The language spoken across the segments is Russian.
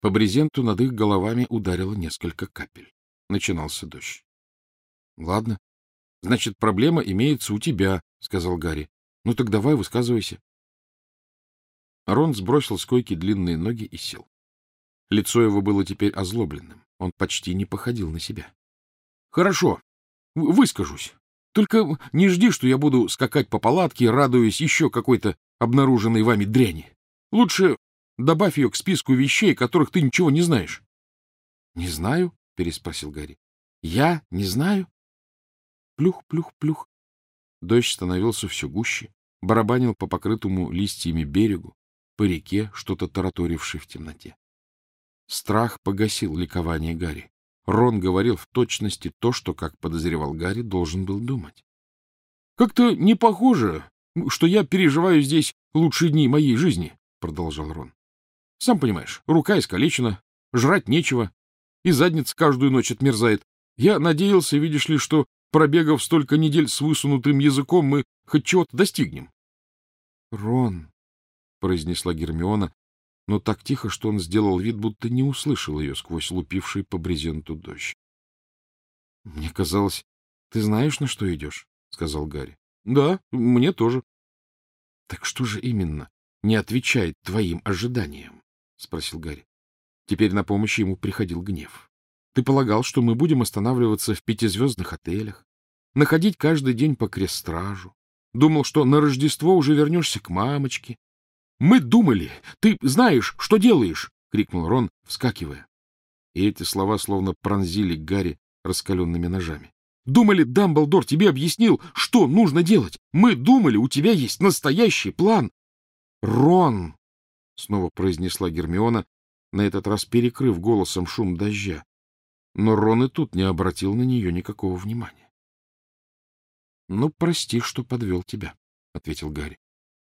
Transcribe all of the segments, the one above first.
По брезенту над их головами ударило несколько капель. Начинался дождь. — Ладно. Значит, проблема имеется у тебя, — сказал Гарри. — Ну так давай, высказывайся. Рон сбросил с койки длинные ноги и сел. Лицо его было теперь озлобленным. Он почти не походил на себя. — Хорошо, выскажусь. Только не жди, что я буду скакать по палатке, радуясь еще какой-то обнаруженной вами дряни. Лучше добавь ее к списку вещей, которых ты ничего не знаешь. — Не знаю? — переспросил Гарри. — Я не знаю? Плюх, плюх, плюх. Дождь становился все гуще, барабанил по покрытому листьями берегу, по реке, что-то тараторившей в темноте. Страх погасил ликование Гарри. Рон говорил в точности то, что, как подозревал Гарри, должен был думать. — Как-то не похоже, что я переживаю здесь лучшие дни моей жизни, — продолжал Рон. — Сам понимаешь, рука искалечена, жрать нечего, и задница каждую ночь отмерзает. Я надеялся, видишь ли, что, пробегав столько недель с высунутым языком, мы хоть чего-то достигнем. — Рон, — произнесла Гермиона, но так тихо, что он сделал вид, будто не услышал ее сквозь лупивший по брезенту дождь. — Мне казалось, ты знаешь, на что идешь, — сказал Гарри. — Да, мне тоже. — Так что же именно не отвечает твоим ожиданиям? — спросил Гарри. Теперь на помощь ему приходил гнев. — Ты полагал, что мы будем останавливаться в пятизвездных отелях, находить каждый день по крестражу, Думал, что на Рождество уже вернешься к мамочке, мы думали! Ты знаешь, что делаешь! — крикнул Рон, вскакивая. И эти слова словно пронзили Гарри раскаленными ножами. — Думали, Дамблдор тебе объяснил, что нужно делать. Мы думали, у тебя есть настоящий план. — Рон! — снова произнесла Гермиона, на этот раз перекрыв голосом шум дождя. Но Рон и тут не обратил на нее никакого внимания. — Ну, прости, что подвел тебя, — ответил Гарри.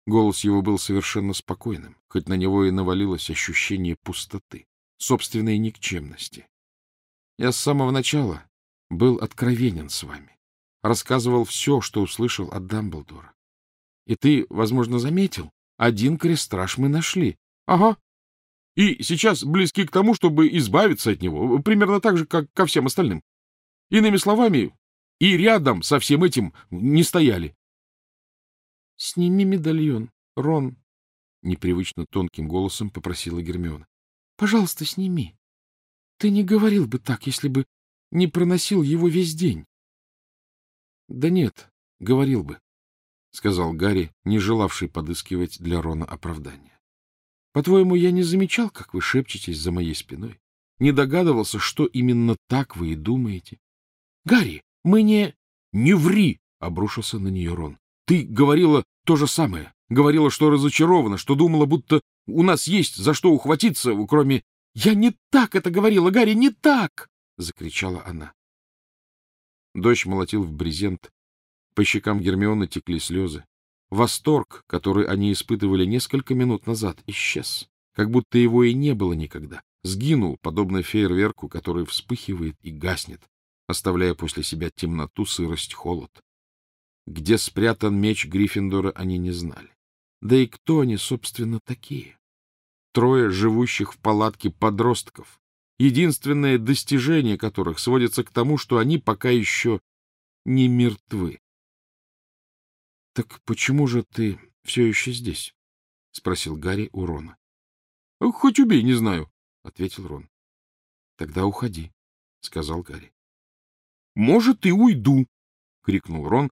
Голос его был совершенно спокойным, хоть на него и навалилось ощущение пустоты, собственной никчемности. Я с самого начала был откровенен с вами, рассказывал все, что услышал от Дамблдора. И ты, возможно, заметил, один крестраж мы нашли. Ага. И сейчас близки к тому, чтобы избавиться от него, примерно так же, как ко всем остальным. Иными словами, и рядом со всем этим не стояли. — Сними медальон, Рон, — непривычно тонким голосом попросила Гермиона. — Пожалуйста, сними. Ты не говорил бы так, если бы не проносил его весь день. — Да нет, говорил бы, — сказал Гарри, не желавший подыскивать для Рона оправдания. — По-твоему, я не замечал, как вы шепчетесь за моей спиной? Не догадывался, что именно так вы и думаете? — Гарри, мы не... — Не ври! — обрушился на нее Рон. Ты говорила то же самое. Говорила, что разочарована, что думала, будто у нас есть за что ухватиться, кроме... — Я не так это говорила, Гарри, не так! — закричала она. Дождь молотил в брезент. По щекам Гермионы текли слезы. Восторг, который они испытывали несколько минут назад, исчез, как будто его и не было никогда. Сгинул, подобно фейерверку, который вспыхивает и гаснет, оставляя после себя темноту, сырость, холод. Где спрятан меч Гриффиндора, они не знали. Да и кто они, собственно, такие? Трое живущих в палатке подростков, единственное достижение которых сводится к тому, что они пока еще не мертвы. — Так почему же ты все еще здесь? — спросил Гарри у Рона. — Хоть убей, не знаю, — ответил Рон. — Тогда уходи, — сказал Гарри. — Может, и уйду, — крикнул Рон,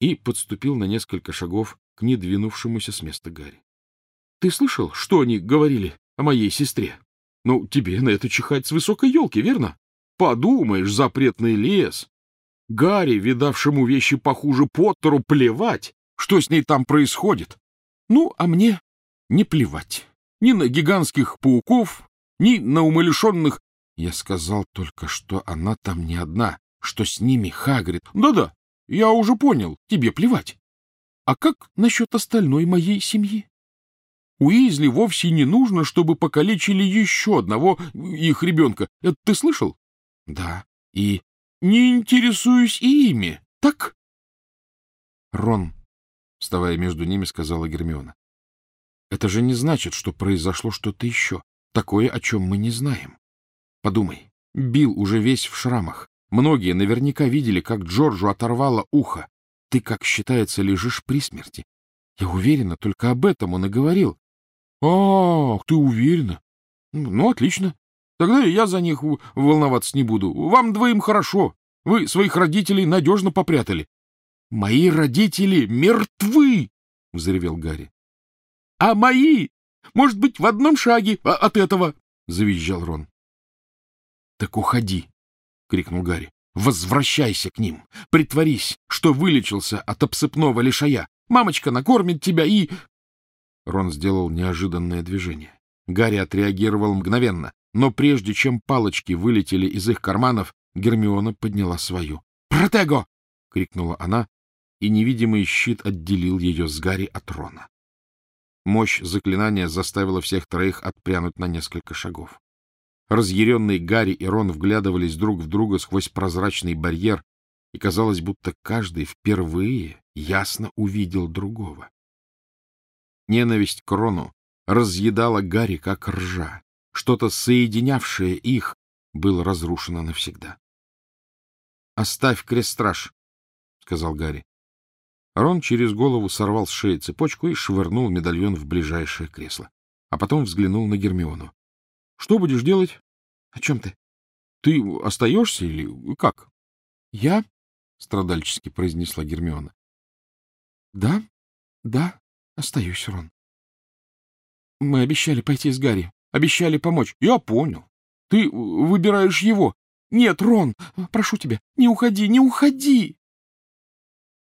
и подступил на несколько шагов к недвинувшемуся с места Гарри. — Ты слышал, что они говорили о моей сестре? Ну, тебе на это чихать с высокой елки, верно? Подумаешь, запретный лес. Гарри, видавшему вещи похуже Поттеру, плевать, что с ней там происходит. Ну, а мне не плевать. Ни на гигантских пауков, ни на умалишенных... Я сказал только, что она там не одна, что с ними Хагрид. Да-да, я уже понял, тебе плевать. А как насчет остальной моей семьи? Уизли вовсе не нужно, чтобы покалечили еще одного их ребенка. Это ты слышал? Да. И не интересуюсь ими, так? Рон, вставая между ними, сказала Гермиона. Это же не значит, что произошло что-то еще. такое, о чем мы не знаем. Подумай, Билл уже весь в шрамах. Многие наверняка видели, как Джорджу оторвало ухо. Ты, как считается, лежишь при смерти. Я уверена, только об этом он и говорил. — Ах, ты уверена? Ну, отлично. Тогда я за них волноваться не буду. Вам двоим хорошо. Вы своих родителей надежно попрятали. — Мои родители мертвы! — взревел Гарри. — А мои? Может быть, в одном шаге от этого? — завизжал Рон. — Так уходи! — крикнул Гарри. — Возвращайся к ним! Притворись, что вылечился от обсыпного лишая. Мамочка накормит тебя и... Рон сделал неожиданное движение. Гарри отреагировал мгновенно, но прежде чем палочки вылетели из их карманов, Гермиона подняла свою. «Протего!» — крикнула она, и невидимый щит отделил ее с Гарри от Рона. Мощь заклинания заставила всех троих отпрянуть на несколько шагов. Разъяренные Гарри и Рон вглядывались друг в друга сквозь прозрачный барьер, и казалось, будто каждый впервые ясно увидел другого. Ненависть к Рону разъедала Гарри, как ржа. Что-то, соединявшее их, было разрушено навсегда. — Оставь крестраж, — сказал Гарри. Рон через голову сорвал с шеи цепочку и швырнул медальон в ближайшее кресло. А потом взглянул на Гермиону. — Что будешь делать? — О чем ты? — Ты остаешься или как? — Я? — страдальчески произнесла Гермиона. — Да, да, остаюсь, Рон. — Мы обещали пойти с Гарри, обещали помочь. — Я понял. Ты выбираешь его. — Нет, Рон, прошу тебя, не уходи, не уходи!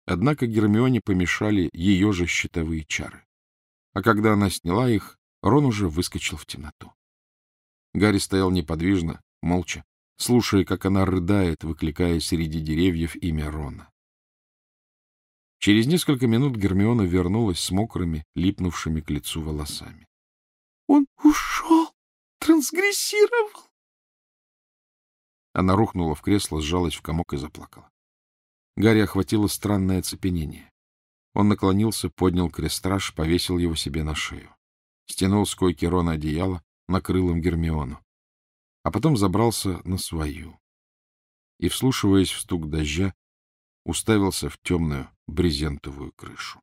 Однако Гермионе помешали ее же щитовые чары. А когда она сняла их, Рон уже выскочил в темноту. Гарри стоял неподвижно, молча, слушая, как она рыдает, выкликая среди деревьев имя Рона. Через несколько минут Гермиона вернулась с мокрыми, липнувшими к лицу волосами. — Он ушел! Трансгрессировал! Она рухнула в кресло, сжалась в комок и заплакала. Гарри охватило странное оцепенение. Он наклонился, поднял крестраж, повесил его себе на шею. Стянул с койки Рона одеяло, накрыл им Гермиону. А потом забрался на свою. И, вслушиваясь в стук дождя, уставился в темную брезентовую крышу.